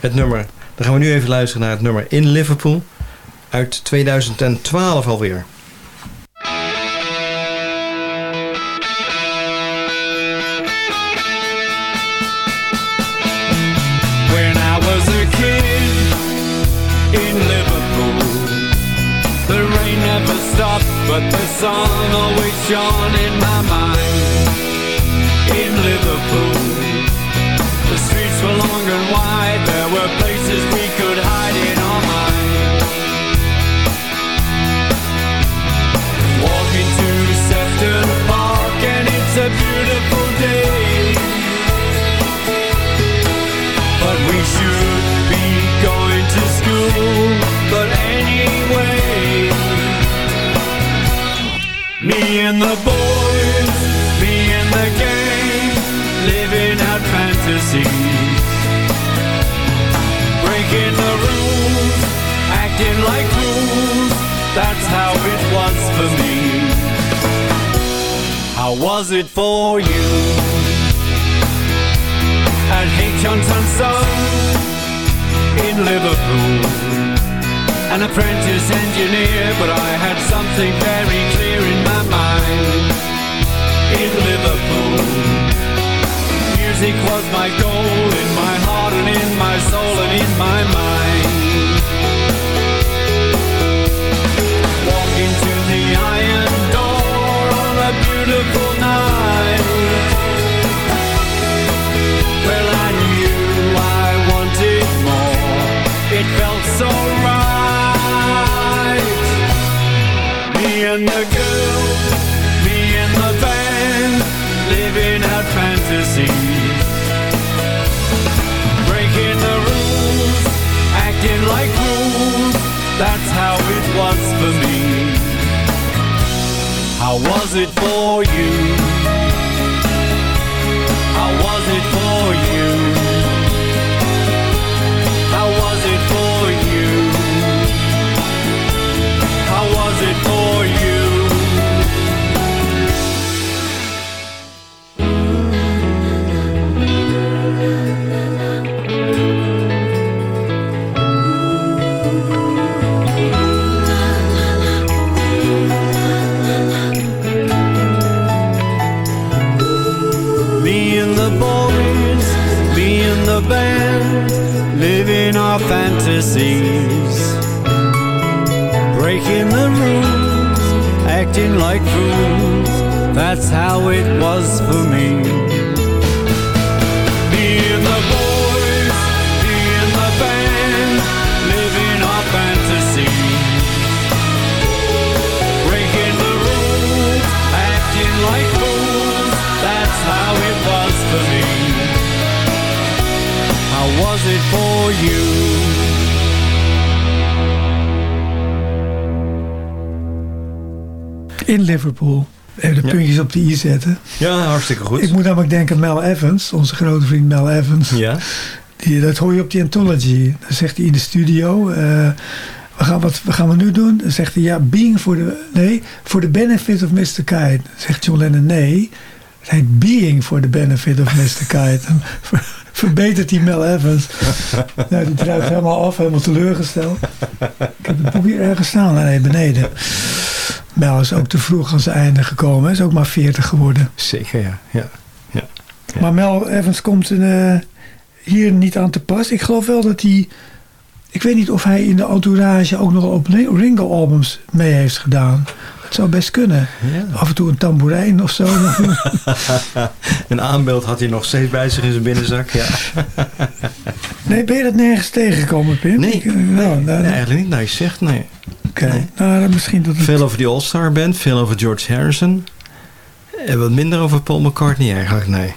Het nummer, dan gaan we nu even luisteren naar het nummer In Liverpool uit 2012 alweer. But the sun always shone in my mind. In Liverpool, me and the boys, me and the gang, living out fantasies. Breaking the rules, acting like fools. That's how it was for me. How was it for you? at H. Johnson Son in Liverpool. An apprentice engineer, but I had something very clear in my mind. In Liverpool, music was my goal in my heart and in my soul and in my mind. Walking to the iron door on a beautiful and the girl, me and the band, living out fantasies. Breaking the rules, acting like fools. That's how it was for me. How was it for you? And the band, living our fantasies. Breaking the rules, acting like fools, that's how it was for. Me for you? In Liverpool. Even de Ja. puntjes op de i zetten. Ja, hartstikke goed. Ik moet namelijk denken aan Mel Evans, onze grote vriend Mel Evans. Ja. Die, dat hoor je op die anthology. Dan zegt hij in de studio. eh, we gaan, wat we gaan we nu doen? Dan zegt hij ja, being for the, nee, for the benefit of Mr. Kite. Dan zegt John Lennon nee. Het heet being for the benefit of Mr. Kite. Verbetert hij Mel Evans. nou, die druipt helemaal af, helemaal teleurgesteld. Ik heb het boek hier ergens staan. Nee, beneden. Mel is ook te vroeg aan zijn einde gekomen. Hij is ook maar 40 geworden. Zeker, ja. ja. ja. Maar Mel Evans komt eh, hier niet aan te pas. Ik geloof wel dat hij... Ik weet niet of hij in de entourage ook nog op Ringo-albums mee heeft gedaan. Het zou best kunnen. Ja. Af en toe een tamboerijn of zo. Een aanbeeld had hij nog steeds bij zich in zijn binnenzak. Ja. nee, ben je dat nergens tegengekomen, Pim? Nee, Ik, eh, nou, nou, Nee, eigenlijk niet. Nou, je zegt nee. Oké, nou, misschien dat het... Veel over die All-Star Band, veel over George Harrison. En wat minder over Paul McCartney eigenlijk, nee.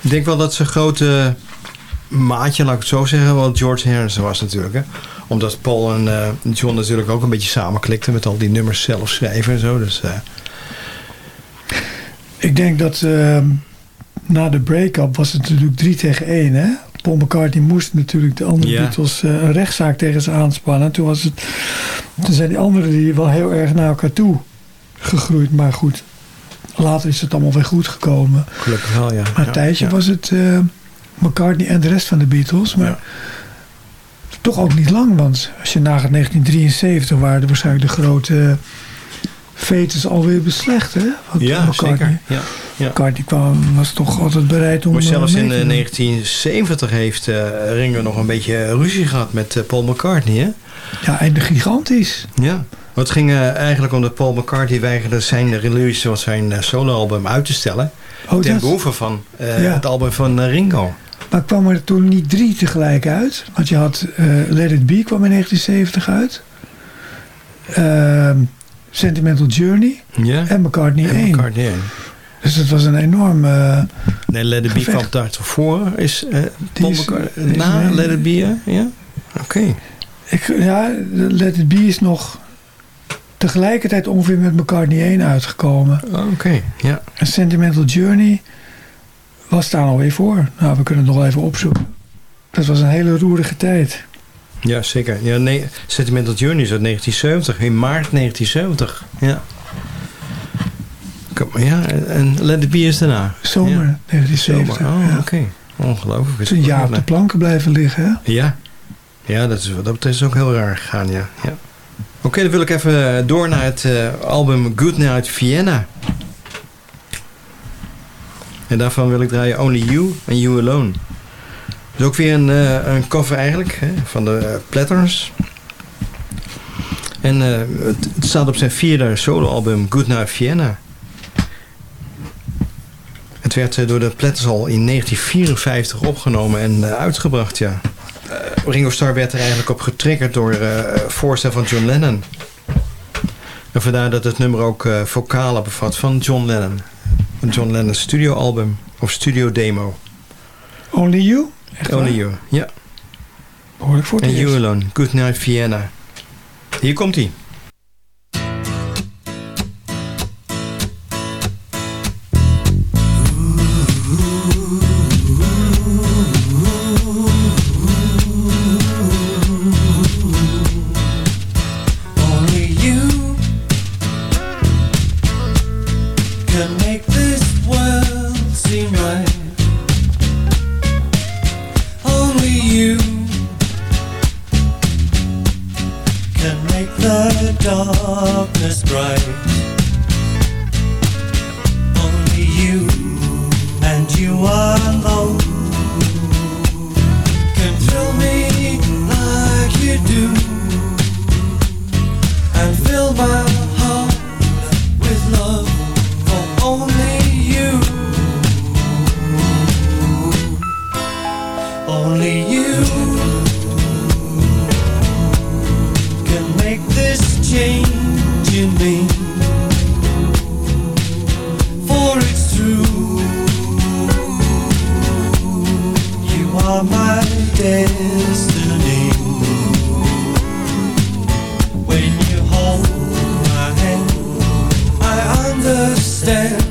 Ik denk wel dat zijn grote maatje, laat ik het zo zeggen, wel George Harrison was natuurlijk. Hè? Omdat Paul en eh, John natuurlijk ook een beetje samenklikten met al die nummers zelf schrijven en zo. Dus, eh, Ik denk dat eh, na de break-up was het natuurlijk 3 tegen 1, hè? Paul McCartney moest natuurlijk de andere. Beatles eh, een rechtszaak tegen ze aanspannen. Toen, was het, toen zijn die anderen die wel heel erg naar elkaar toe gegroeid. Maar goed, later is het allemaal weer goed gekomen. gelukkig wel, ja. Maar een Ja, tijdje ja. was het McCartney en de rest van de Beatles. Maar Ja. Toch ook niet lang. Want als je nagaat 1973 waren waarschijnlijk de grote fetus alweer beslecht. Hè? Van Ja, McCartney. zeker. Ja, ja. McCartney kwam, was toch altijd bereid om... Maar eh, zelfs in te eh, doen. 1970 heeft eh, Ringo nog een beetje ruzie gehad met eh, Paul McCartney, hè? Ja, eindig gigantisch. Ja. Het ging eh, eigenlijk omdat Paul McCartney weigerde zijn release van zijn eh, soloalbum uit te stellen. Oh, ten dat- behoeve van eh, Ja. het album van eh, Ringo. Maar kwamen er toen niet drie tegelijk uit? Want je had eh, Let It Be kwam in 1970 uit. Ehm, Sentimental Journey. Ja. En McCartney En 1. McCartney 1. Dus het was een enorm... eh, Nee, Let It Be kwam daar voor. Is eh, is- na Let It Be, ja? Oké. ja, Let It Be is nog tegelijkertijd ongeveer met McCartney 1 uitgekomen. Oh, Oké, ja. En Sentimental Journey was daar alweer voor. Nou, we kunnen het nog even opzoeken. Dat was een hele roerige tijd. Ja, zeker. Ja, nee, Sentimental is uit 1970. In maart 1970. Ja. Kom, ja, en- Let It Be is daarna. Zomer Ja. 1970. Zomer. Oh, ja. oké. Ongelooflijk. Het is een jaar op de planken blijven liggen, hè? Ja. Ja, dat is, dat is ook heel raar gegaan, ja. ja. Oké, dan wil ik even door naar het eh, album Good Night Vienna. En daarvan wil ik draaien Only You and You Alone. Is ook weer een, eh, een cover eigenlijk, hè, van de eh, Platters. En eh, het, staat op zijn vierde soloalbum Good Night Vienna. Het werd door de Platters al in 1954 opgenomen en uitgebracht, ja. Ringo Starr werd er eigenlijk op getriggerd door voorstel van John Lennon. En vandaar dat het nummer ook vocalen bevat van John Lennon. Een John Lennon studioalbum of studio demo. Only You? Echt Only waar? You, ja. Behoorlijk voor En You. Alone, Good Night Vienna. Hier komt hij. stand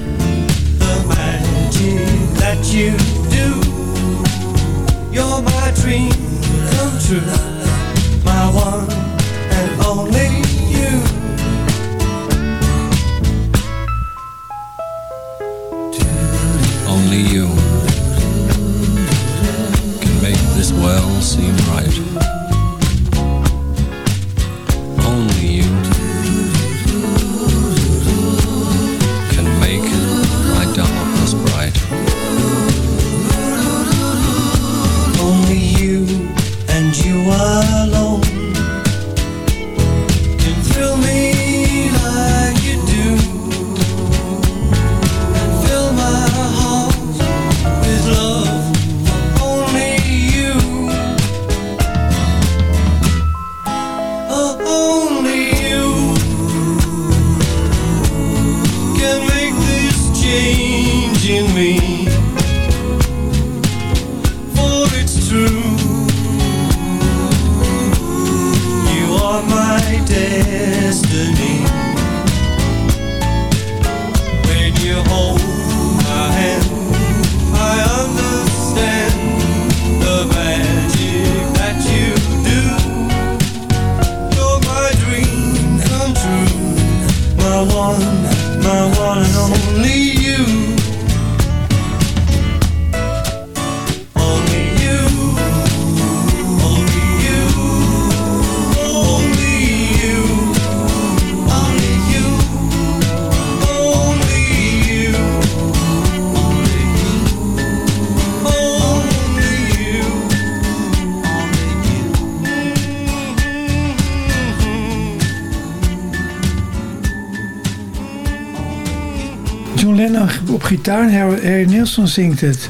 Lennon op gitaar en Harry Nilsson zingt het.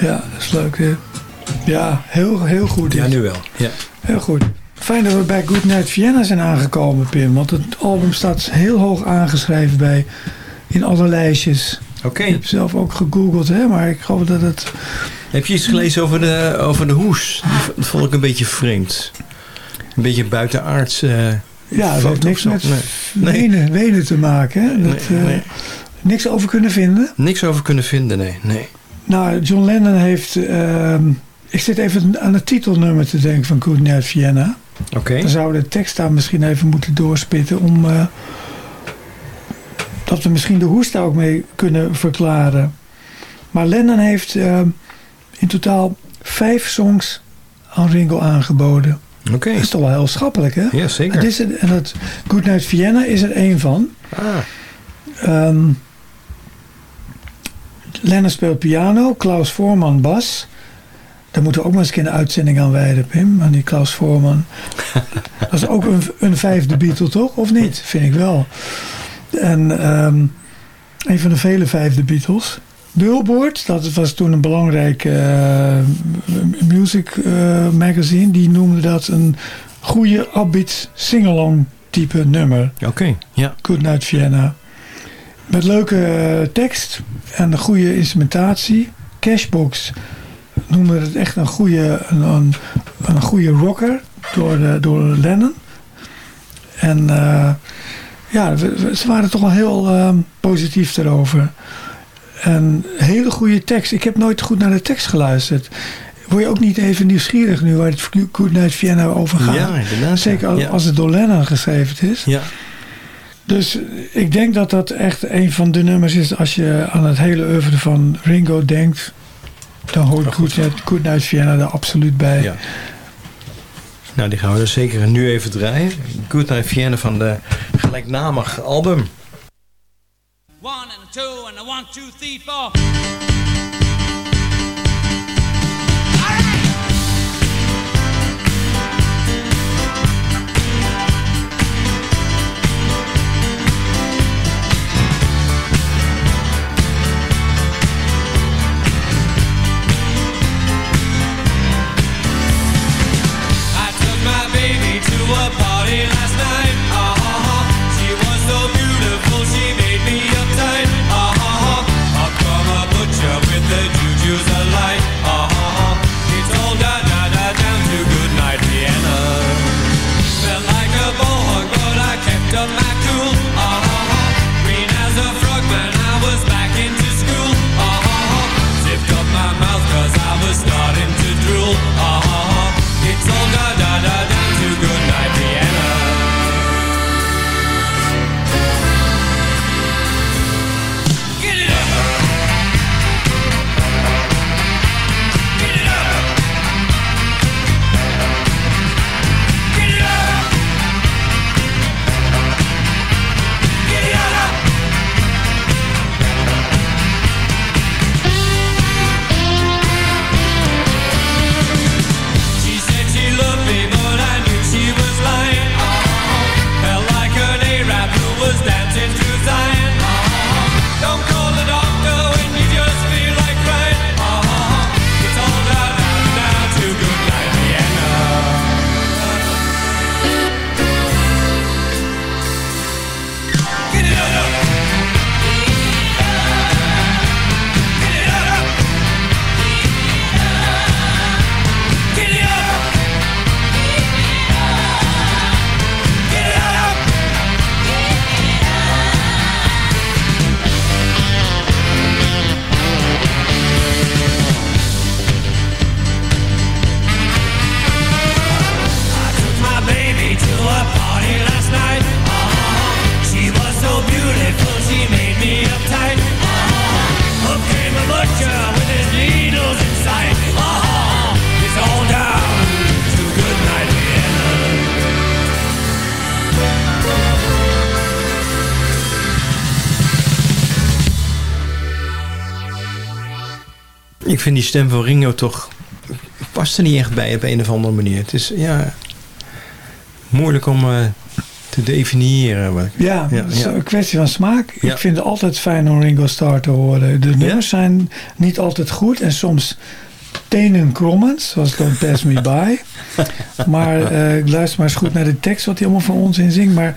Ja, dat is leuk. Hè? Ja, heel, heel goed. Ja, nu wel. Ja. Heel goed. Fijn dat we bij Good Night Vienna zijn aangekomen, Pim. Want het album staat heel hoog aangeschreven bij in alle lijstjes. Oké. Ik heb zelf ook gegoogeld, hè, maar ik geloof dat het... Heb je iets gelezen over de, over de hoes? Dat vond ik een beetje vreemd. Een beetje buitenaards. eh Ja, foto heeft niks met. Nee. Nee. Wenen, Wenen te maken. Hè? Dat, Nee, eh. Niks over kunnen vinden. Niks over kunnen vinden, nee. nee. Nou, John Lennon heeft... ehm, ik zit even aan het titelnummer te denken van Good Night Vienna. Oké. Dan zouden we de tekst daar misschien even moeten doorspitten om... eh, dat we misschien de hoest daar ook mee kunnen verklaren. Maar Lennon heeft ehm, in totaal vijf songs aan Ringo aangeboden. Oké. Dat is toch wel heel schappelijk, hè? Ja, zeker. Het is er, en dat Good Night Vienna is er één van. Ah, Ehm Lennon speelt piano, Klaus Voorman bas. Daar moeten we ook maar eens een keer een uitzending aan wijden, Pim. Aan die Klaus Voorman. dat is ook een, een vijfde Beatle, toch? Of niet? Vind ik wel. En ehm, een van de vele vijfde Beatles. Billboard, dat was toen een belangrijk eh, music eh, magazine. Die noemde dat een goede upbeat sing-along type nummer. oké. Ja. Good Night Vienna. Met leuke eh, tekst en een goede instrumentatie. Cashbox noemde het echt een goede, een, een, een goede rocker door, de, door Lennon. En eh, ja, ze waren toch wel heel ehm, positief erover. En hele goede tekst. Ik heb nooit goed naar de tekst geluisterd. Word je ook niet even nieuwsgierig nu waar het Good Night Vienna over gaat? Ja, inderdaad. Zeker als, Ja. als het door Lennon geschreven is. Ja. Dus ik denk dat dat echt een van de nummers is. Als je aan het hele oeuvre van Ringo denkt. Dan hoort Good Night, Good Night Vienna er absoluut bij. Ja. Nou, die gaan we dus zeker nu even draaien. Good Night Vienna van de gelijknamige album. One and two and a one, two, three, four. To a party last vind die stem van Ringo toch... past er niet echt bij op een of andere manier. Het is, ja... moeilijk om eh, te definiëren. Ja, een kwestie van smaak. Ja. Ik vind het altijd fijn om Ringo Starr te horen. De nummers zijn niet altijd goed en soms tenenkrommend, zoals Don't Pass Me By. maar eh, ik luister maar eens goed naar de tekst, wat hij allemaal voor ons in zingt. Maar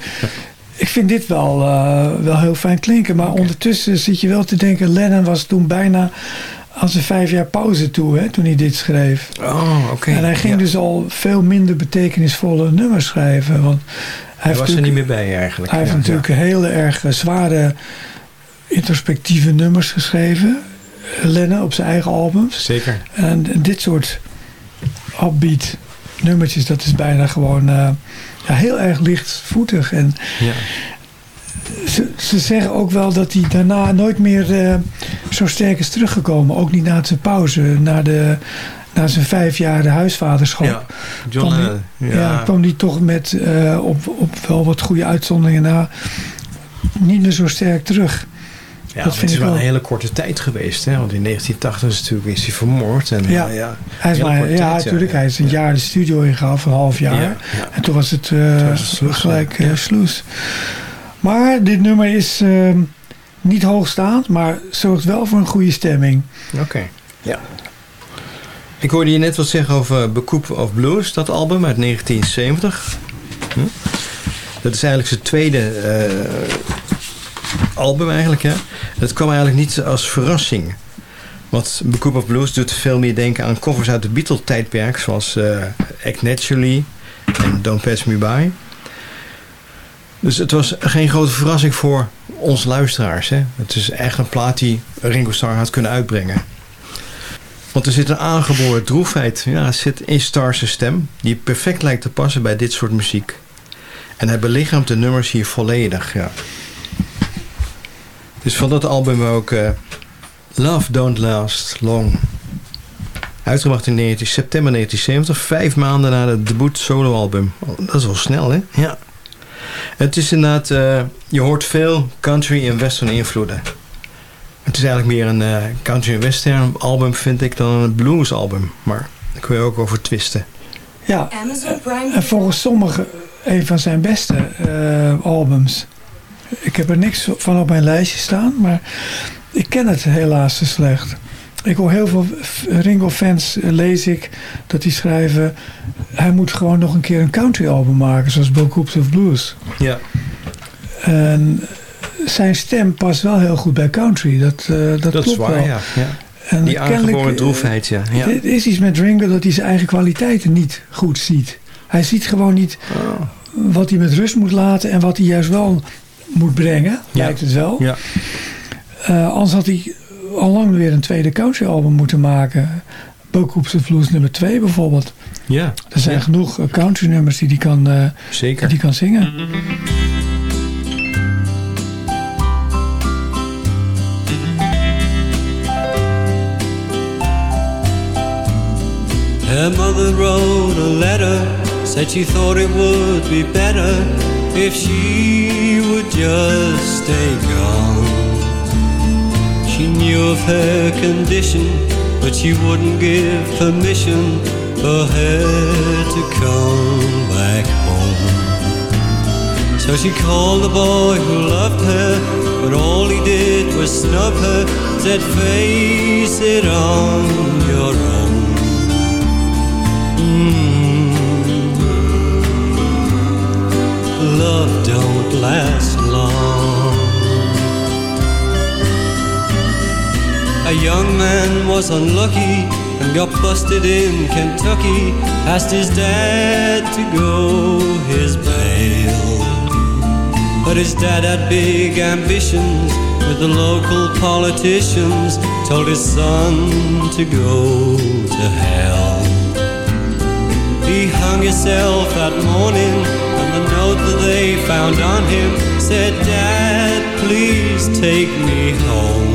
ik vind dit wel, eh, wel heel fijn klinken. Maar ondertussen zit je wel te denken, Lennon was toen bijna aan zijn vijf jaar pauze toe, hè, toen hij dit schreef. Oh, oké. En hij ging Ja. dus al veel minder betekenisvolle nummers schrijven. Want hij, was er niet meer bij eigenlijk. hij heeft Ja, natuurlijk hele erg eh, zware introspectieve nummers geschreven. eh, Lennon op zijn eigen albums. Zeker. En dit soort upbeat nummertjes, dat is bijna gewoon eh, ja, heel erg lichtvoetig. En Ja. Ze, ze zeggen ook wel dat hij daarna nooit meer eh, zo sterk is teruggekomen. Ook niet na zijn pauze, na, de, na zijn vijf jaar de huisvaderschap. Ja, John kwam die- ja. ja, kwam die toch met eh, op, op wel wat goede uitzonderingen na niet meer zo sterk terug. Ja, dat het vind is ik wel wel. een hele korte tijd geweest. Hè? Want in 1980 is, natuurlijk, is hij vermoord. En, Ja, eh, ja, hij is maar, ja, tijd, natuurlijk. Hij is een jaar de studio ingehaald, voor een half jaar. Ja, ja. En toen was het, eh, was het gelijk ja. eh, sloes. Maar dit nummer is ehm, niet hoogstaand, maar zorgt wel voor een goede stemming. Oké, ja. Ik hoorde je net wat zeggen over Becoup of Blues, dat album uit 1970. Hm? Dat is eigenlijk zijn tweede eh, album eigenlijk. Hè? Dat kwam eigenlijk niet als verrassing. Want Becoup of Blues doet veel meer denken aan covers uit het Beatle-tijdperk... zoals eh, Act Naturally en Don't Pass Me By. Dus het was geen grote verrassing voor ons luisteraars. Hè? Het is echt een plaat die Ringo Starr had kunnen uitbrengen. Want er zit een aangeboren droefheid ja, zit in Star's stem... die perfect lijkt te passen bij dit soort muziek. En hij belichaamt de nummers hier volledig, ja. Dus van dat album ook eh, Love Don't Last Long. Uitgebracht in 19, september 1970, vijf maanden na het debuut soloalbum. Oh, dat is wel snel, hè? Ja. Het is inderdaad, eh, je hoort veel country en western invloeden. Het is eigenlijk meer een eh, country en western album, vind ik, dan een blues album. Maar daar kun je ook over twisten. Ja, en volgens sommigen een van zijn beste eh, albums. Ik heb er niks van op mijn lijstje staan, maar ik ken het helaas te slecht. Ik hoor heel veel Ringo-fans, eh, lees ik, dat die schrijven... hij moet gewoon nog een keer een country-album maken, zoals Bill Coops of Blues. Ja. En zijn stem past wel heel goed bij country, dat, eh, dat, Dat is klopt waar, wel. ja. ja. En Die aangeboren eh, droefheid, ja. ja. Er is iets met Ringo dat hij zijn eigen kwaliteiten niet goed ziet. Hij ziet gewoon niet Oh. wat hij met rust moet laten en wat hij juist wel moet brengen, Ja. lijkt het wel. Ja. Eh, anders had hij al lang weer een tweede country album moeten maken. Bo Coops of Blues nummer 2 bijvoorbeeld. Ja. Er zijn Ja. genoeg eh, country nummers die hij kan, eh, Zeker. die hij kan zingen. Her mother wrote a letter, said she thought it would be better if she would just stay gone. She knew of her condition, but she wouldn't give permission for her to come back home. So she called the boy who loved her, but all he did was snub her, said face it on your own. Mm. Love don't last long. A young man was unlucky and got busted in Kentucky. Asked his dad to go his bail. But his dad had big ambitions with the local politicians. Told his son to go to hell. He hung himself that morning, and the note that they found on him said, Dad, please take me home.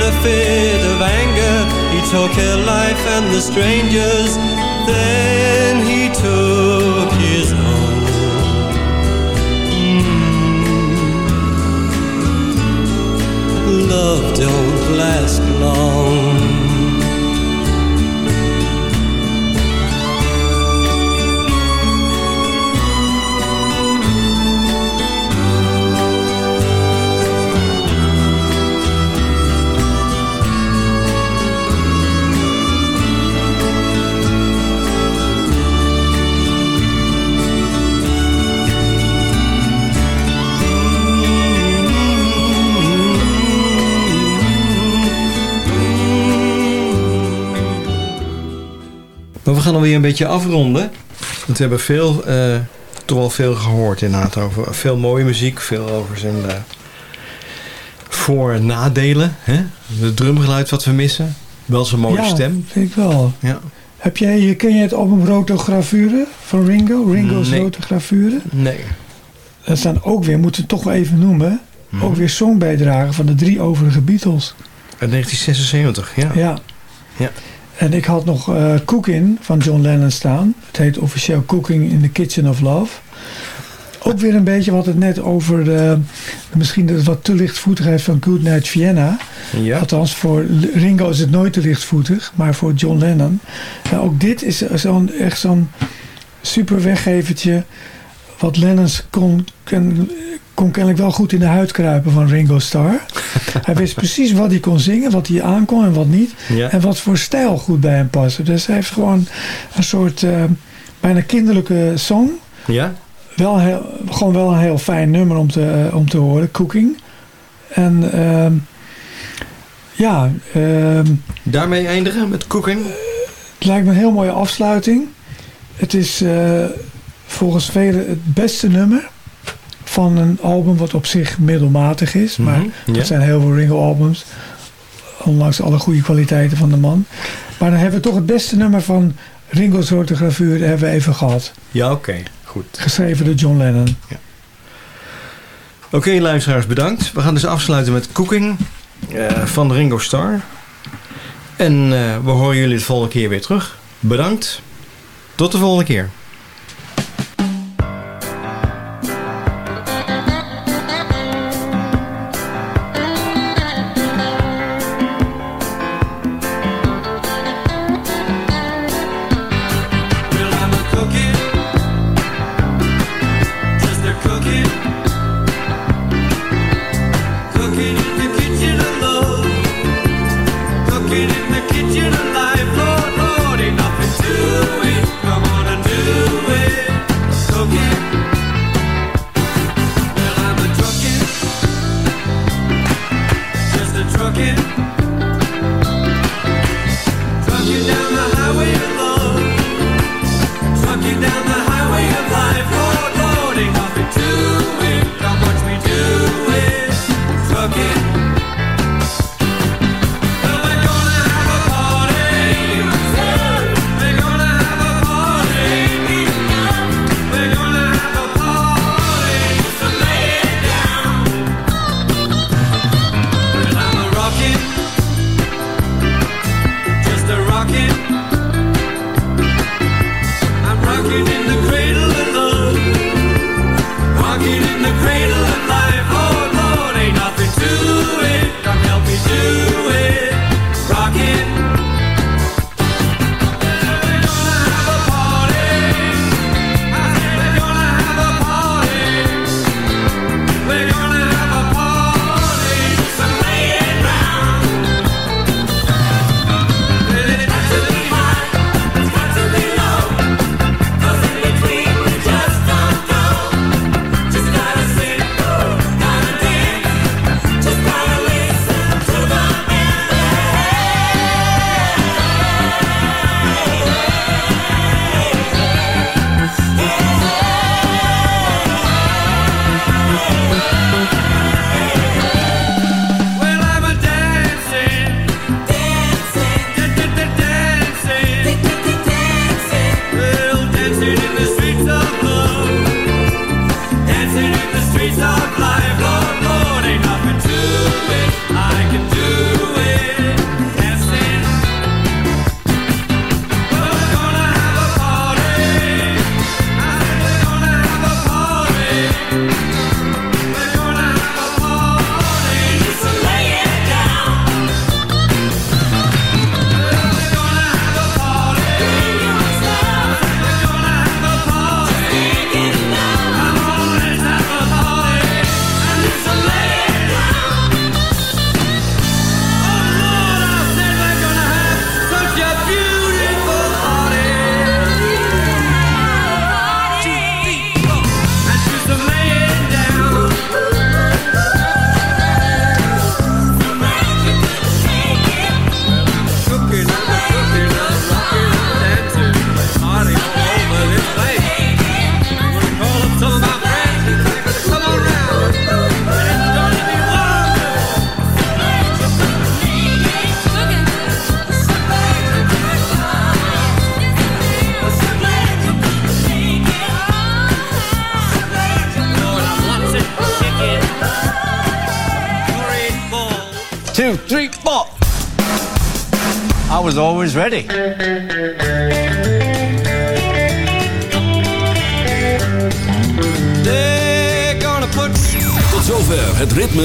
In a fit of anger, he took her life and the strangers. Then he took his own. Mm. Love don't last long. We gaan alweer een beetje afronden. Want we hebben veel, eh, toch wel veel gehoord inderdaad over veel mooie muziek. Veel over zijn eh, voor- en nadelen. Hè? Het drumgeluid wat we missen. Wel zijn mooie ja, stem. vind ik wel. Ja. Heb jij, ken je het album Rotogravuren van Ringo? Ringo's Nee. Nee. Dat staan ook weer, moeten we het toch wel even noemen, Mhm. ook weer songbijdragen van de drie overige Beatles. Uit 1976, ja. Ja. Ja. En ik had nog eh Cooking van John Lennon staan. Het heet officieel Cooking in the Kitchen of Love. Ook weer een beetje wat het net over de, misschien de wat te lichtvoetigheid van Good Night Vienna. Ja. Althans, voor Ringo is het nooit te lichtvoetig, maar voor John Lennon. Ja, ook dit is zo'n, echt zo'n super weggevertje. Wat Lennons kon, kon, kon kennelijk wel goed in de huid kruipen van Ringo Starr. hij wist precies wat hij kon zingen, wat hij aankon en wat niet. Ja. En wat voor stijl goed bij hem paste. Dus hij heeft gewoon een soort eh, bijna kinderlijke song. Ja? Wel heel, gewoon wel een heel fijn nummer om te, eh, om te horen, Cooking. En ehm, ja, ehm, Daarmee eindigen met Cooking? het lijkt me een heel mooie afsluiting. Het is eh, volgens velen het beste nummer van een album wat op zich middelmatig is. Maar Mhm, ja. dat zijn heel veel Ringo-albums. Ondanks alle goede kwaliteiten van de man. Maar dan hebben we toch het beste nummer van Ringo's rotografuur hebben we even gehad. Ja, oké. Goed. Geschreven door John Lennon. Oké, luisteraars, bedankt. We gaan dus afsluiten met Cooking eh, van Ringo Starr. En eh, we horen jullie de volgende keer weer terug. Bedankt. Tot de volgende keer.